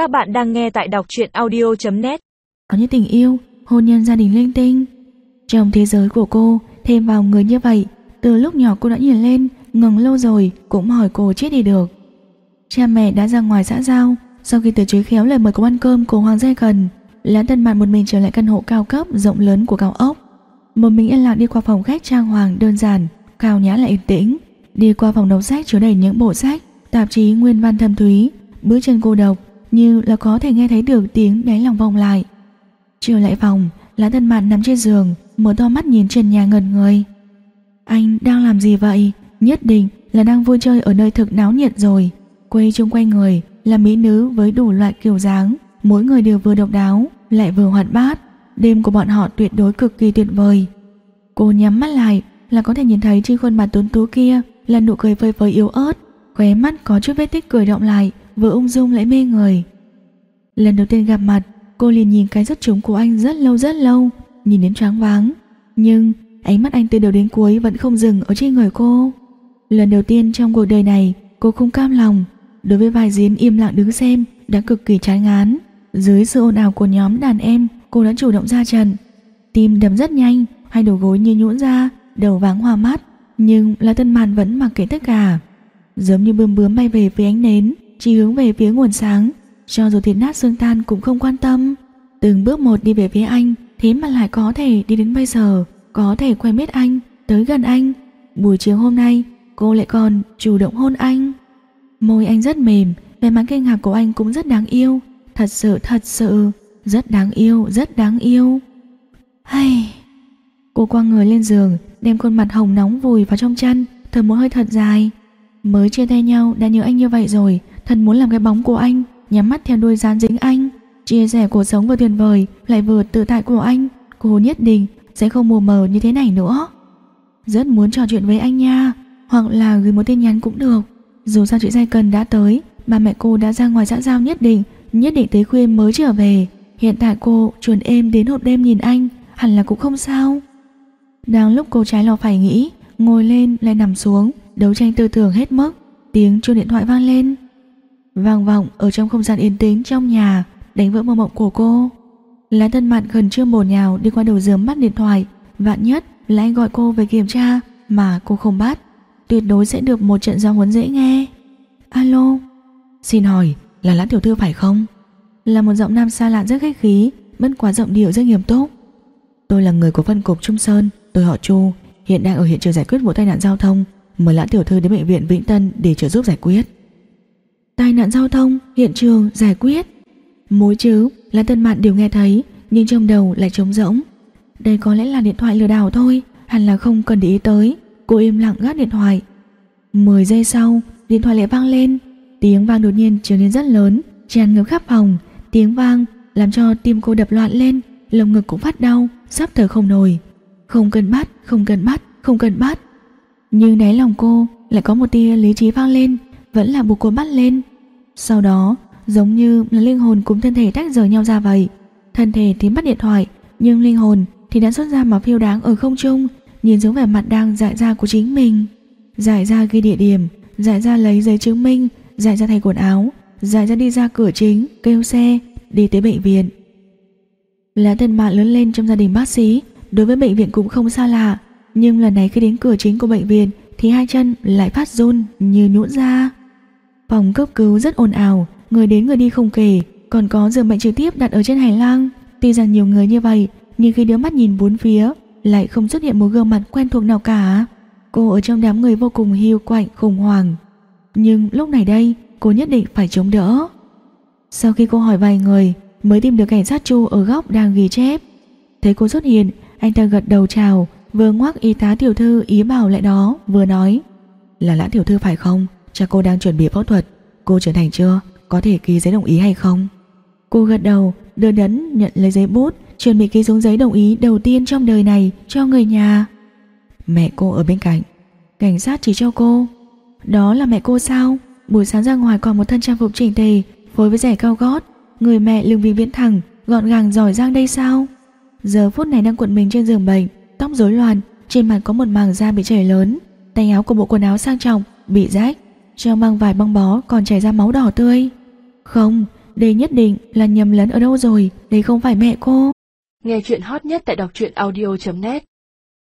Các bạn đang nghe tại đọc truyện audio.net Có những tình yêu, hôn nhân gia đình linh tinh. Trong thế giới của cô Thêm vào người như vậy Từ lúc nhỏ cô đã nhìn lên Ngừng lâu rồi cũng hỏi cô chết đi được. Cha mẹ đã ra ngoài xã giao Sau khi từ chối khéo lời mời cô ăn cơm của Hoàng Giai Cần Lãn Tân Mạn một mình trở lại căn hộ cao cấp Rộng lớn của cao ốc. Một mình yên lặng đi qua phòng khách trang hoàng đơn giản Cao nhã lại yên tĩnh. Đi qua phòng đọc sách chứa đầy những bộ sách Tạp chí nguyên văn thâm thúy. Bước chân cô độc như là có thể nghe thấy được tiếng đáy lòng vòng lại. Trở lại phòng, lá tân mạn nằm trên giường, mở to mắt nhìn trần nhà ngẩn người. Anh đang làm gì vậy? Nhất định là đang vui chơi ở nơi thực náo nhiệt rồi. Quay chung quanh người là mỹ nữ với đủ loại kiểu dáng, mỗi người đều vừa độc đáo, lại vừa hoạt bát. Đêm của bọn họ tuyệt đối cực kỳ tuyệt vời. Cô nhắm mắt lại là có thể nhìn thấy trên khuôn mặt tuấn tú kia là nụ cười vơi vơi yếu ớt, khóe mắt có chút vết tích cười động lại, vừa ung dung lại mê người. Lần đầu tiên gặp mặt, cô liền nhìn cái rất trúng của anh rất lâu rất lâu, nhìn đến choáng váng. Nhưng ánh mắt anh từ đầu đến cuối vẫn không dừng ở trên người cô. Lần đầu tiên trong cuộc đời này, cô không cam lòng. Đối với vài diễn im lặng đứng xem đã cực kỳ chán ngán. Dưới sự ồn ào của nhóm đàn em, cô đã chủ động ra trận. Tim đập rất nhanh, hai đầu gối như nhũn ra, đầu váng hoa mắt. Nhưng là tân màn vẫn mặc kệ tất cả. Giống như bướm bướm bay về phía ánh nến, chỉ hướng về phía nguồn sáng, cho dù thịt nát xương tan cũng không quan tâm. Từng bước một đi về phía anh, thế mà lại có thể đi đến bây giờ, có thể quen biết anh, tới gần anh. Buổi chiều hôm nay, cô lại còn chủ động hôn anh. Môi anh rất mềm, vẻ mặt kinh ngạc của anh cũng rất đáng yêu, thật sự thật sự rất đáng yêu, rất đáng yêu. Hay. Cô quăng người lên giường, đem khuôn mặt hồng nóng vùi vào trong chăn, thở một hơi thật dài. Mới chia tay nhau đã nhớ anh như vậy rồi, Thật muốn làm cái bóng của anh, Nhắm mắt theo đuôi dán dính anh, Chia sẻ cuộc sống vừa tuyệt vời, Lại vừa tự tại của anh. Cô nhất định sẽ không mù mờ như thế này nữa. Rất muốn trò chuyện với anh nha, Hoặc là gửi một tin nhắn cũng được. Dù sao chị Giai Cần đã tới, Ba mẹ cô đã ra ngoài xã giao nhất định Nhất định tới khuya mới trở về. Hiện tại cô chuồn êm đến hộp đêm nhìn anh, Hẳn là cũng không sao. Đang lúc cô trái lo phải nghĩ, Ngồi lên lại nằm xuống, Đấu tranh tư tưởng hết mức, Tiếng chuông điện thoại vang lên vang vọng ở trong không gian yên tĩnh trong nhà, đánh vỡ mơ mộng của cô. Lá tân mạn gần chưa bổ nhào đi qua đầu giường bắt điện thoại, vạn nhất là anh gọi cô về kiểm tra mà cô không bắt, tuyệt đối sẽ được một trận giao huấn dễ nghe. Alo, xin hỏi là Lã tiểu thư phải không? Là một giọng nam xa lạ rất khách khí, bất quá giọng điệu rất nghiêm túc. Tôi là người của phân cục Trung Sơn, tôi họ Chu, hiện đang ở hiện trường giải quyết vụ tai nạn giao thông, mời Lã tiểu thư đến bệnh viện Vĩnh Tân để trợ giúp giải quyết tai nạn giao thông, hiện trường, giải quyết. Mối chứ là tân mạn đều nghe thấy, nhưng trong đầu lại trống rỗng. Đây có lẽ là điện thoại lừa đảo thôi, hẳn là không cần để ý tới. Cô im lặng gác điện thoại. 10 giây sau, điện thoại lại vang lên. Tiếng vang đột nhiên trở nên rất lớn, tràn ngập khắp phòng. Tiếng vang làm cho tim cô đập loạn lên, lồng ngực cũng phát đau, sắp thở không nổi. Không cần bắt, không cần bắt, không cần bắt. Nhưng đáy lòng cô lại có một tia lý trí vang lên, vẫn là buộc cô bắt lên. Sau đó, giống như là linh hồn cùng thân thể tách rời nhau ra vậy. Thân thể thì bắt điện thoại, nhưng linh hồn thì đã xuất ra mà phiêu đáng ở không trung, nhìn giống vẻ mặt đang dại ra của chính mình. Dại ra ghi địa điểm, dại ra lấy giấy chứng minh, dại ra thay quần áo, dại ra đi ra cửa chính, kêu xe, đi tới bệnh viện. Lá thần mạn lớn lên trong gia đình bác sĩ, đối với bệnh viện cũng không xa lạ, nhưng lần này khi đến cửa chính của bệnh viện thì hai chân lại phát run như nhũn ra. Phòng cấp cứu rất ồn ào, người đến người đi không kể, còn có giường bệnh trực tiếp đặt ở trên hành lang. Tuy rằng nhiều người như vậy, nhưng khi đứa mắt nhìn bốn phía, lại không xuất hiện một gương mặt quen thuộc nào cả. Cô ở trong đám người vô cùng hiu quạnh, khủng hoảng. Nhưng lúc này đây, cô nhất định phải chống đỡ. Sau khi cô hỏi vài người, mới tìm được cảnh sát Chu ở góc đang ghi chép. Thấy cô xuất hiện, anh ta gật đầu chào, vừa ngoác y tá tiểu thư ý bảo lại đó, vừa nói. Là lã tiểu thư phải không? Cha cô đang chuẩn bị phẫu thuật. Cô trưởng thành chưa? Có thể ký giấy đồng ý hay không? Cô gật đầu đưa đấn nhận lấy giấy bút, Chuẩn bị ký xuống giấy đồng ý đầu tiên trong đời này Cho người nhà. Mẹ cô ở bên cạnh. Cảnh sát chỉ cho cô. Đó là mẹ cô sao? Buổi sáng ra ngoài còn một thân trang phục chỉnh tề, Phối với rẻ cao gót. Người mẹ lưng vì viễn thẳng, Gọn gàng giỏi giang đây sao? Giờ phút này đang cuộn mình trên giường bệnh, Tóc rối loạn, Trên mặt có một màng da bị chảy lớn, Tay áo của bộ quần áo sang trọng, Bị rách treo mang vài băng bó còn chảy ra máu đỏ tươi. Không, đây nhất định là nhầm lẫn ở đâu rồi, đây không phải mẹ cô. Nghe chuyện hot nhất tại đọc truyện audio.net